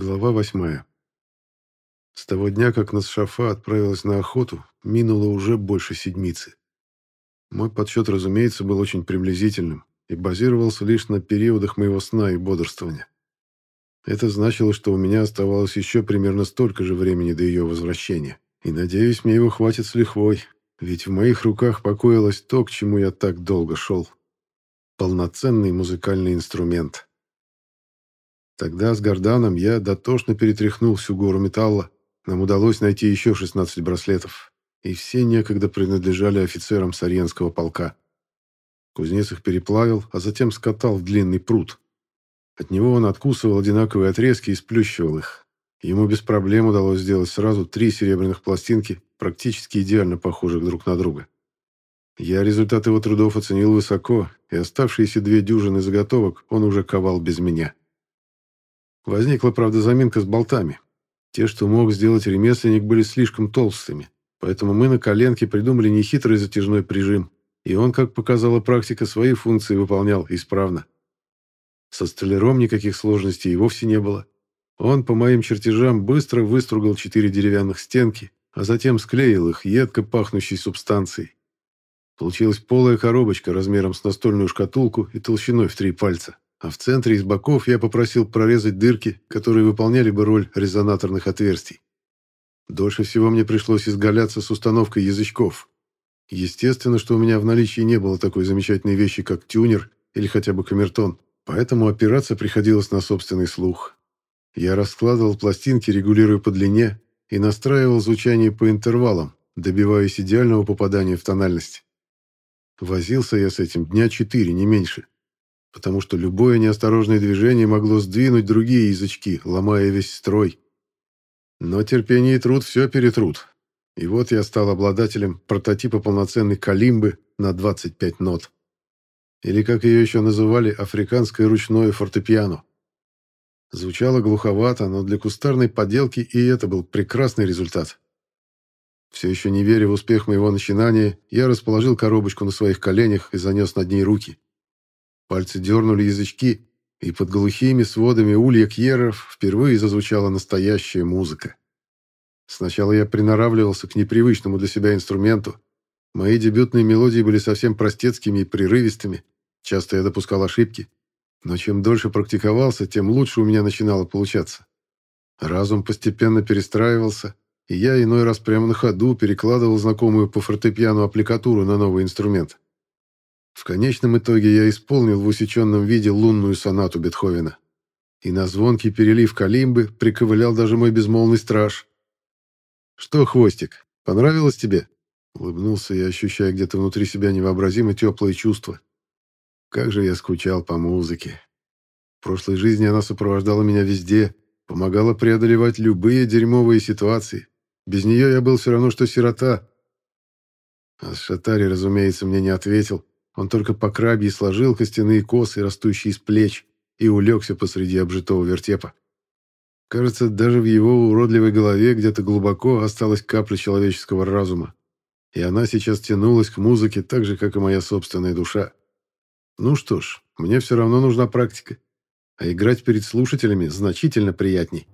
Глава восьмая. С того дня, как Насшафа отправилась на охоту, минуло уже больше седмицы. Мой подсчет, разумеется, был очень приблизительным и базировался лишь на периодах моего сна и бодрствования. Это значило, что у меня оставалось еще примерно столько же времени до ее возвращения. И, надеюсь, мне его хватит с лихвой, ведь в моих руках покоилось то, к чему я так долго шел. Полноценный музыкальный инструмент. Тогда с Горданом я дотошно перетряхнул всю гору металла. Нам удалось найти еще 16 браслетов, и все некогда принадлежали офицерам Сарьенского полка. Кузнец их переплавил, а затем скатал в длинный пруд. От него он откусывал одинаковые отрезки и сплющивал их. Ему без проблем удалось сделать сразу три серебряных пластинки, практически идеально похожих друг на друга. Я результат его трудов оценил высоко, и оставшиеся две дюжины заготовок он уже ковал без меня. Возникла, правда, заминка с болтами. Те, что мог сделать ремесленник, были слишком толстыми, поэтому мы на коленке придумали нехитрый затяжной прижим, и он, как показала практика, свои функции выполнял исправно. Со столяром никаких сложностей и вовсе не было. Он, по моим чертежам, быстро выстругал четыре деревянных стенки, а затем склеил их едко пахнущей субстанцией. Получилась полая коробочка размером с настольную шкатулку и толщиной в три пальца а в центре из боков я попросил прорезать дырки, которые выполняли бы роль резонаторных отверстий. Дольше всего мне пришлось изгаляться с установкой язычков. Естественно, что у меня в наличии не было такой замечательной вещи, как тюнер или хотя бы камертон, поэтому опираться приходилось на собственный слух. Я раскладывал пластинки, регулируя по длине, и настраивал звучание по интервалам, добиваясь идеального попадания в тональность. Возился я с этим дня четыре, не меньше потому что любое неосторожное движение могло сдвинуть другие язычки, ломая весь строй. Но терпение и труд все перетрут. И вот я стал обладателем прототипа полноценной калимбы на 25 нот. Или, как ее еще называли, африканское ручное фортепиано. Звучало глуховато, но для кустарной поделки и это был прекрасный результат. Все еще не веря в успех моего начинания, я расположил коробочку на своих коленях и занес над ней руки. Пальцы дернули язычки, и под глухими сводами улья кьеров впервые зазвучала настоящая музыка. Сначала я приноравливался к непривычному для себя инструменту. Мои дебютные мелодии были совсем простецкими и прерывистыми. Часто я допускал ошибки. Но чем дольше практиковался, тем лучше у меня начинало получаться. Разум постепенно перестраивался, и я иной раз прямо на ходу перекладывал знакомую по фортепиано аппликатуру на новый инструмент. В конечном итоге я исполнил в усеченном виде лунную сонату Бетховена. И на звонкий перелив калимбы приковылял даже мой безмолвный страж. «Что, Хвостик, понравилось тебе?» Улыбнулся я, ощущая где-то внутри себя невообразимо теплые чувства. Как же я скучал по музыке. В прошлой жизни она сопровождала меня везде, помогала преодолевать любые дерьмовые ситуации. Без нее я был все равно, что сирота. А Шатари, разумеется, мне не ответил, он только по крабье сложил костяные косы, растущие из плеч, и улегся посреди обжитого вертепа. Кажется, даже в его уродливой голове где-то глубоко осталась капля человеческого разума. И она сейчас тянулась к музыке так же, как и моя собственная душа. Ну что ж, мне все равно нужна практика. А играть перед слушателями значительно приятней.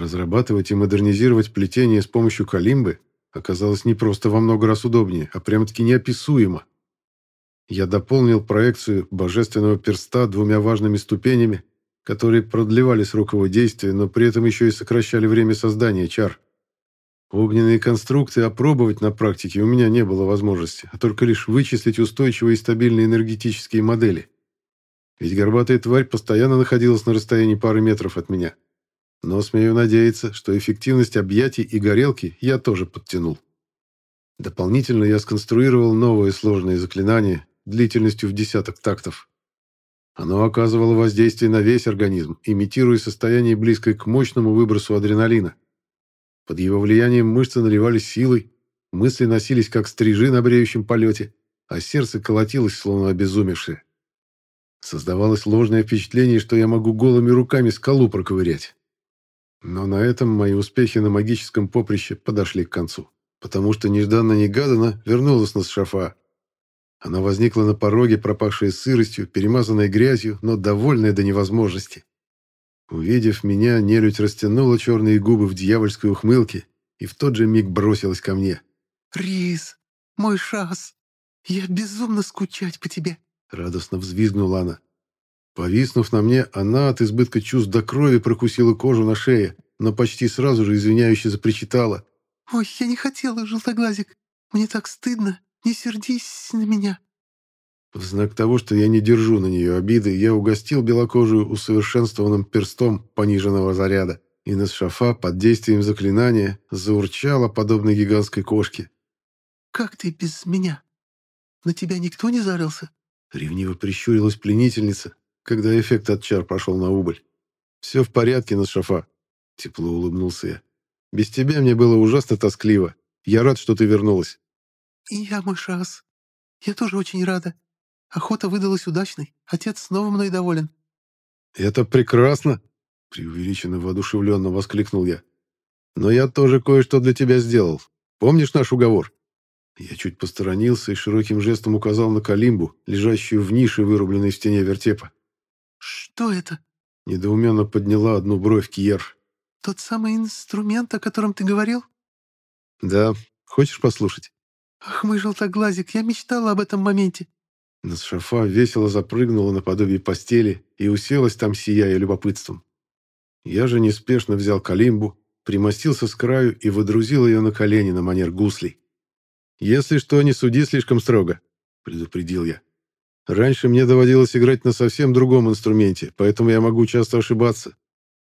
Разрабатывать и модернизировать плетение с помощью калимбы оказалось не просто во много раз удобнее, а прямо-таки неописуемо. Я дополнил проекцию божественного перста двумя важными ступенями, которые продлевали срок его действия, но при этом еще и сокращали время создания чар. Огненные конструкты опробовать на практике у меня не было возможности, а только лишь вычислить устойчивые и стабильные энергетические модели. Ведь горбатая тварь постоянно находилась на расстоянии пары метров от меня. Но смею надеяться, что эффективность объятий и горелки я тоже подтянул. Дополнительно я сконструировал новое сложное заклинание длительностью в десяток тактов. Оно оказывало воздействие на весь организм, имитируя состояние близкое к мощному выбросу адреналина. Под его влиянием мышцы наливались силой, мысли носились как стрижи на бреющем полете, а сердце колотилось, словно обезумевшее. Создавалось ложное впечатление, что я могу голыми руками скалу проковырять. Но на этом мои успехи на магическом поприще подошли к концу, потому что нежданно-негаданно вернулась на шафа. Она возникла на пороге, пропахшая сыростью, перемазанная грязью, но довольная до невозможности. Увидев меня, нелюдь растянула черные губы в дьявольской ухмылке и в тот же миг бросилась ко мне. «Рис, мой шас, я безумно скучать по тебе!» Радостно взвизгнула она. Повиснув на мне, она от избытка чувств до крови прокусила кожу на шее, но почти сразу же извиняюще запричитала. «Ой, я не хотела, желтоглазик. Мне так стыдно. Не сердись на меня». В знак того, что я не держу на нее обиды, я угостил белокожую усовершенствованным перстом пониженного заряда, и Насшафа под действием заклинания заурчала, подобно гигантской кошке. «Как ты без меня? На тебя никто не зарился?» Ревниво прищурилась пленительница, когда эффект от чар прошел на убыль. «Все в порядке, Насшафа», — тепло улыбнулся я. «Без тебя мне было ужасно тоскливо. Я рад, что ты вернулась». «И я, мой шас. Я тоже очень рада. Охота выдалась удачной. Отец снова мной доволен». «Это прекрасно!» — преувеличенно воодушевленно воскликнул я. «Но я тоже кое-что для тебя сделал. Помнишь наш уговор?» Я чуть посторонился и широким жестом указал на калимбу, лежащую в нише, вырубленной в стене вертепа. «Что это?» — недоуменно подняла одну бровь Кьер. «Тот самый инструмент, о котором ты говорил?» «Да. Хочешь послушать?» «Ах, мой желтоглазик, я мечтала об этом моменте». Насшафа весело запрыгнула наподобие постели и уселась там, сияя любопытством. Я же неспешно взял калимбу, примостился с краю и водрузил ее на колени на манер гуслей. «Если что, не суди слишком строго», — предупредил я. «Раньше мне доводилось играть на совсем другом инструменте, поэтому я могу часто ошибаться».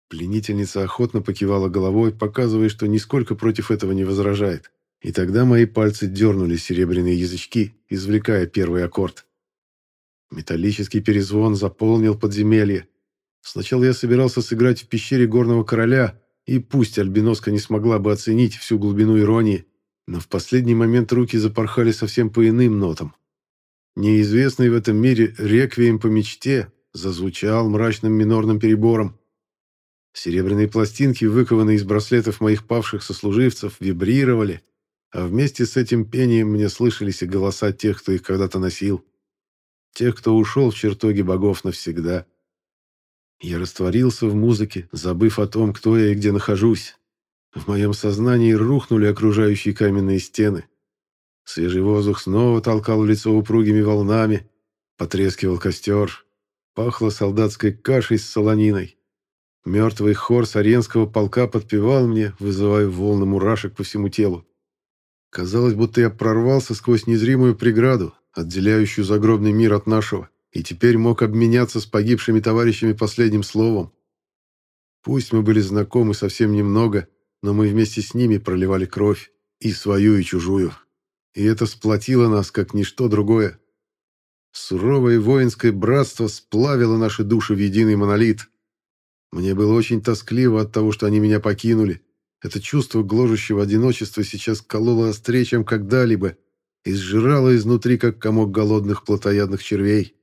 Пленительница охотно покивала головой, показывая, что нисколько против этого не возражает. И тогда мои пальцы дернули серебряные язычки, извлекая первый аккорд. Металлический перезвон заполнил подземелье. Сначала я собирался сыграть в пещере горного короля, и пусть альбиноска не смогла бы оценить всю глубину иронии, но в последний момент руки запорхали совсем по иным нотам. Неизвестный в этом мире реквием по мечте зазвучал мрачным минорным перебором. Серебряные пластинки, выкованные из браслетов моих павших сослуживцев, вибрировали, а вместе с этим пением мне слышались и голоса тех, кто их когда-то носил тех, кто ушел в чертоги богов навсегда. Я растворился в музыке, забыв о том, кто я и где нахожусь. В моем сознании рухнули окружающие каменные стены. Свежий воздух снова толкал лицо упругими волнами, потрескивал костер, пахло солдатской кашей с солониной. Мертвый хор саренского полка подпевал мне, вызывая волны мурашек по всему телу. Казалось, будто я прорвался сквозь незримую преграду, отделяющую загробный мир от нашего, и теперь мог обменяться с погибшими товарищами последним словом. Пусть мы были знакомы совсем немного, но мы вместе с ними проливали кровь, и свою, и чужую. И это сплотило нас, как ничто другое. Суровое воинское братство сплавило наши души в единый монолит. Мне было очень тоскливо от того, что они меня покинули. Это чувство гложущего одиночества сейчас кололо острее, чем когда-либо, и сжирала изнутри, как комок голодных плотоядных червей.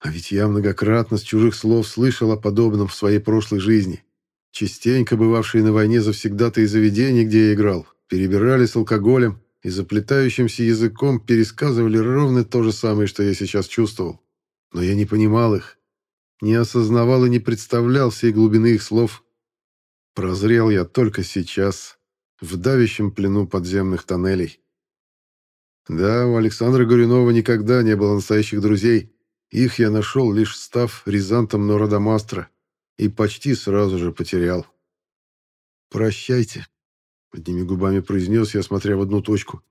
А ведь я многократно с чужих слов слышал о подобном в своей прошлой жизни. Частенько бывавшие на войне завсегда-то и заведений, где я играл, перебирали с алкоголем и заплетающимся языком пересказывали ровно то же самое, что я сейчас чувствовал. Но я не понимал их, не осознавал и не представлял всей глубины их слов. Прозрел я только сейчас, в давящем плену подземных тоннелей. Да, у Александра Горюнова никогда не было настоящих друзей. Их я нашел, лишь став рязантом Нородомастра, и почти сразу же потерял. «Прощайте», — одними губами произнес я, смотря в одну точку.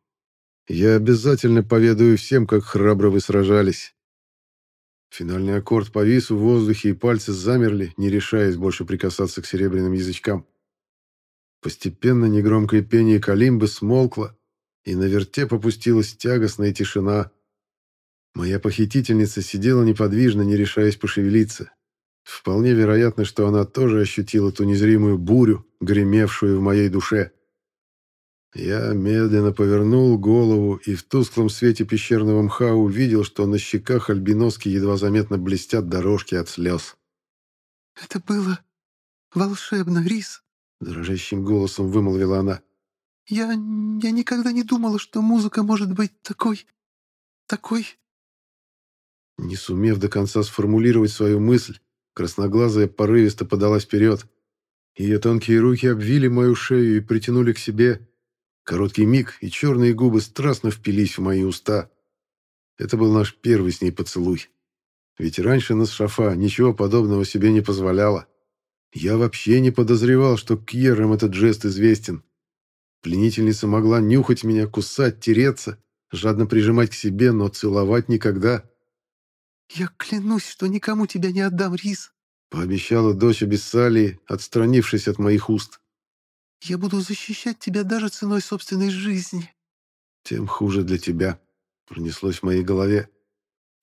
«Я обязательно поведаю всем, как храбро вы сражались». Финальный аккорд повис в воздухе, и пальцы замерли, не решаясь больше прикасаться к серебряным язычкам. Постепенно негромкое пение калимбы смолкло, и на верте попустилась тягостная тишина. Моя похитительница сидела неподвижно, не решаясь пошевелиться. Вполне вероятно, что она тоже ощутила ту незримую бурю, гремевшую в моей душе. Я медленно повернул голову и в тусклом свете пещерного мха увидел, что на щеках альбиноски едва заметно блестят дорожки от слез. «Это было волшебно, Рис», — дрожащим голосом вымолвила она. Я... я никогда не думала, что музыка может быть такой... такой...» Не сумев до конца сформулировать свою мысль, красноглазая порывисто подалась вперед. Ее тонкие руки обвили мою шею и притянули к себе. Короткий миг, и черные губы страстно впились в мои уста. Это был наш первый с ней поцелуй. Ведь раньше Насшафа ничего подобного себе не позволяла. Я вообще не подозревал, что Кьерам этот жест известен. Пленительница могла нюхать меня, кусать, тереться, жадно прижимать к себе, но целовать никогда. «Я клянусь, что никому тебя не отдам, Рис», — пообещала дочь Абиссалии, отстранившись от моих уст. «Я буду защищать тебя даже ценой собственной жизни». «Тем хуже для тебя», — пронеслось в моей голове.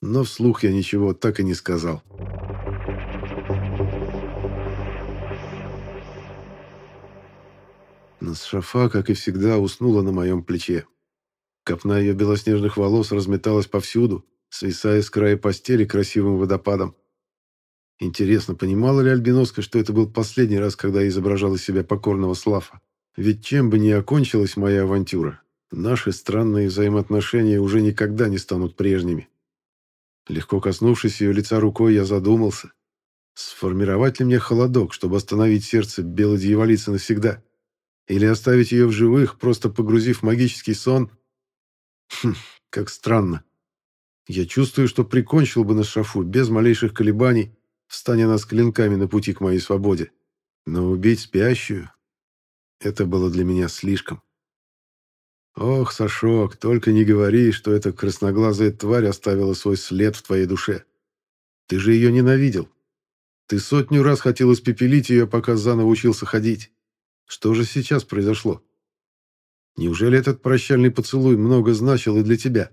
Но вслух я ничего так и не сказал. Насшафа, как и всегда, уснула на моем плече. Копна ее белоснежных волос разметалась повсюду, свисая с края постели красивым водопадом. Интересно, понимала ли Альбиноска, что это был последний раз, когда я изображал из себя покорного Слафа? Ведь чем бы ни окончилась моя авантюра, наши странные взаимоотношения уже никогда не станут прежними. Легко коснувшись ее лица рукой, я задумался. Сформировать ли мне холодок, чтобы остановить сердце белой дьяволицы навсегда? Или оставить ее в живых, просто погрузив в магический сон? Хм, как странно. Я чувствую, что прикончил бы на шафу без малейших колебаний, встаня нас клинками на пути к моей свободе. Но убить спящую — это было для меня слишком. Ох, Сашок, только не говори, что эта красноглазая тварь оставила свой след в твоей душе. Ты же ее ненавидел. Ты сотню раз хотел испепелить ее, пока заново учился ходить. Что же сейчас произошло? Неужели этот прощальный поцелуй много значил и для тебя?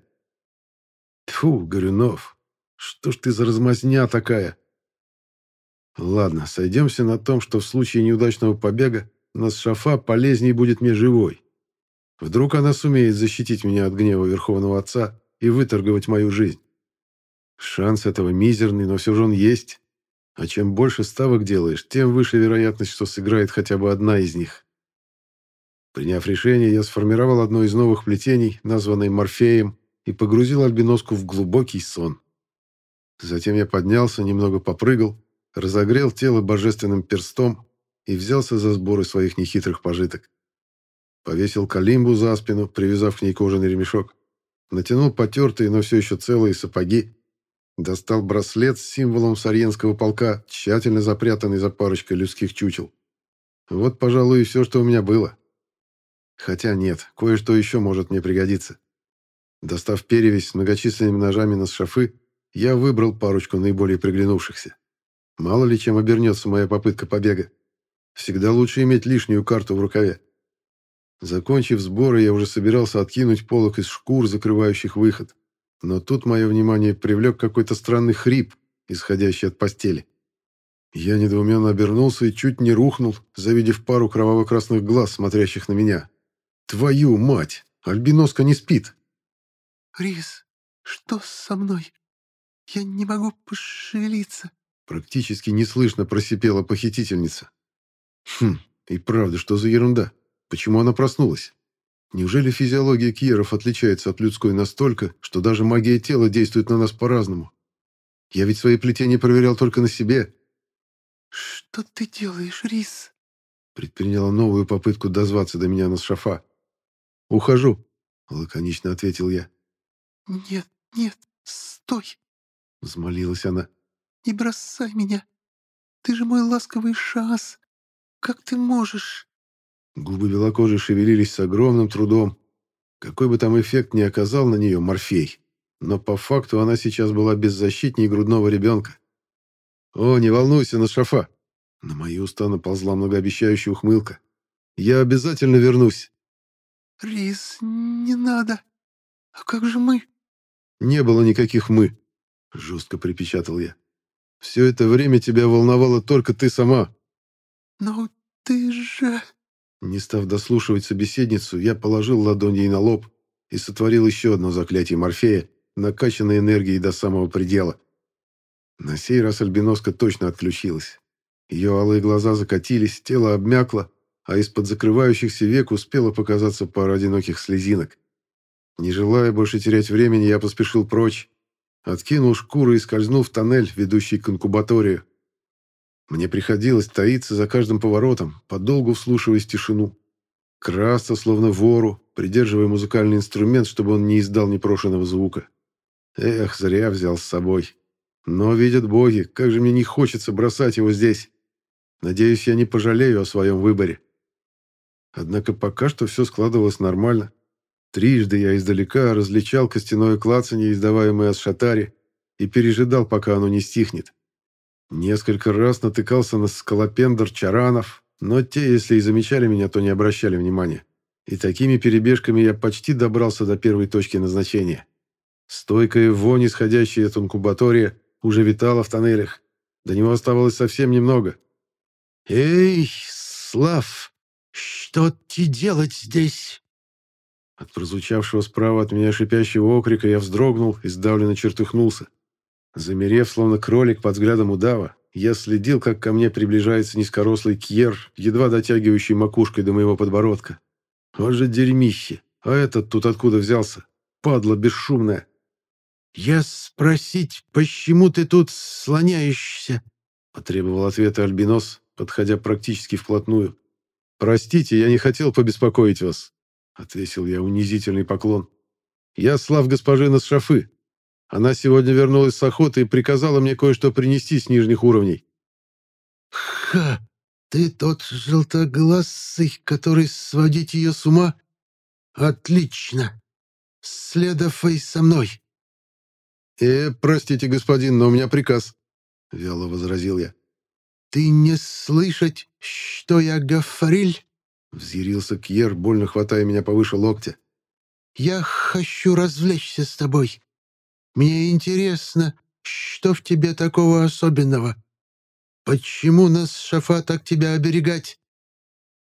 Тьфу, Горюнов, что ж ты за размазня такая? Ладно, сойдемся на том, что в случае неудачного побега нас шафа полезней будет мне живой. Вдруг она сумеет защитить меня от гнева Верховного Отца и выторговать мою жизнь. Шанс этого мизерный, но все же он есть. А чем больше ставок делаешь, тем выше вероятность, что сыграет хотя бы одна из них. Приняв решение, я сформировал одно из новых плетений, названное Морфеем, и погрузил альбиноску в глубокий сон. Затем я поднялся, немного попрыгал, разогрел тело божественным перстом и взялся за сборы своих нехитрых пожиток. Повесил калимбу за спину, привязав к ней кожаный ремешок. Натянул потертые, но все еще целые сапоги. Достал браслет с символом Сарьенского полка, тщательно запрятанный за парочкой людских чучел. Вот, пожалуй, и все, что у меня было. Хотя нет, кое-что еще может мне пригодиться. Достав перевязь с многочисленными ножами на шафы, я выбрал парочку наиболее приглянувшихся. Мало ли чем обернется моя попытка побега. Всегда лучше иметь лишнюю карту в рукаве. Закончив сборы, я уже собирался откинуть полок из шкур, закрывающих выход. Но тут мое внимание привлек какой-то странный хрип, исходящий от постели. Я недоуменно обернулся и чуть не рухнул, завидев пару кроваво-красных глаз, смотрящих на меня. «Твою мать! Альбиноска не спит!» «Рис, что со мной? Я не могу пошевелиться!» Практически неслышно просипела похитительница. «Хм, и правда, что за ерунда?» Почему она проснулась? Неужели физиология кьеров отличается от людской настолько, что даже магия тела действует на нас по-разному? Я ведь свои плетения проверял только на себе. «Что ты делаешь, Рис?» Предприняла новую попытку дозваться до меня на шафа. «Ухожу», — лаконично ответил я. «Нет, нет, стой!» — взмолилась она. «Не бросай меня! Ты же мой ласковый шас! Как ты можешь?» Губы белокожей шевелились с огромным трудом. Какой бы там эффект ни оказал на нее Морфей, но по факту она сейчас была беззащитней грудного ребенка. «О, не волнуйся, на шафа!» На мои уста наползла многообещающая ухмылка. «Я обязательно вернусь!» «Рис, не надо! А как же мы?» «Не было никаких «мы», — жестко припечатал я. «Все это время тебя волновала только ты сама». «Но ты же...» Не став дослушивать собеседницу, я положил ладонь ей на лоб и сотворил еще одно заклятие Морфея, накачанное энергией до самого предела. На сей раз альбиноска точно отключилась. Ее алые глаза закатились, тело обмякло, а из-под закрывающихся век успела показаться пара одиноких слезинок. Не желая больше терять времени, я поспешил прочь. Откинул шкуру и скользнул в тоннель, ведущий к инкубаторию. Мне приходилось таиться за каждым поворотом, подолгу вслушиваясь тишину. Красться, словно вору, придерживая музыкальный инструмент, чтобы он не издал непрошенного звука. Эх, зря взял с собой. Но, видят боги, как же мне не хочется бросать его здесь. Надеюсь, я не пожалею о своем выборе. Однако пока что все складывалось нормально. Трижды я издалека различал костяное клацанье, издаваемое от шатари, и пережидал, пока оно не стихнет. Несколько раз натыкался на скалопендр чаранов, но те, если и замечали меня, то не обращали внимания. И такими перебежками я почти добрался до первой точки назначения. Стойкая вонь, исходящая от инкубатория, уже витала в тоннелях. До него оставалось совсем немного. «Эй, Слав, что ты делать здесь?» От прозвучавшего справа от меня шипящего окрика я вздрогнул и сдавленно чертыхнулся. Замерев, словно кролик под взглядом удава, я следил, как ко мне приближается низкорослый кьер, едва дотягивающий макушкой до моего подбородка. Вот же дерьмище! А этот тут откуда взялся? Падла бесшумная. «Я спросить, почему ты тут слоняешься?» Потребовал ответа Альбинос, подходя практически вплотную. «Простите, я не хотел побеспокоить вас», — отвесил я унизительный поклон. «Я слав госпожи Насшафы, она сегодня вернулась с охоты и приказала мне кое-что принести с нижних уровней». «Ха! Ты тот желтоглазый, который сводить ее с ума? Отлично! Следовай со мной!» «Э, простите, господин, но у меня приказ», — вяло возразил я. «Ты не слышать, что я говорил?» — взъярился Кьер, больно хватая меня повыше локтя. «Я хочу развлечься с тобой. Мне интересно, что в тебе такого особенного? Почему нас Шафа так тебя оберегать?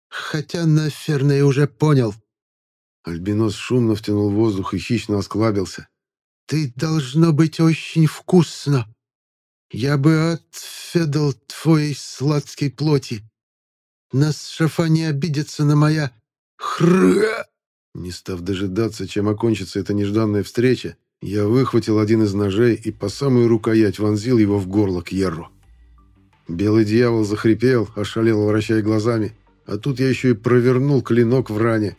Хотя, наверное, уже понял». Альбинос шумно втянул воздух и хищно осклабился. «Ты должно быть очень вкусно. Я бы отфедал твоей сладкой плоти. Нас Шафа не обидится на моя хры...» Не став дожидаться, чем окончится эта нежданная встреча, я выхватил один из ножей и по самую рукоять вонзил его в горло Кьерру. Белый дьявол захрипел, ошалел, вращая глазами, а тут я еще и провернул клинок в ране.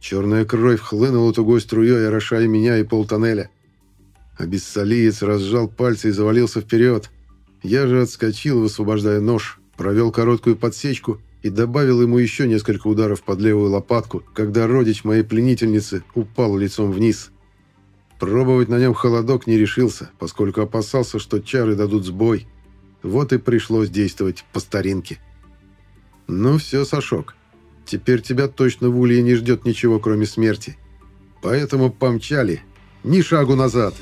Черная кровь хлынула тугой струей, орошая меня и полтоннеля. Обессолиец разжал пальцы и завалился вперед. Я же отскочил, высвобождая нож, провел короткую подсечку и добавил ему еще несколько ударов под левую лопатку, когда родич моей пленительницы упал лицом вниз. Пробовать на нем холодок не решился, поскольку опасался, что чары дадут сбой. Вот и пришлось действовать по старинке. «Ну все, Сашок, теперь тебя точно в Улье не ждет ничего, кроме смерти. Поэтому помчали. Ни шагу назад!»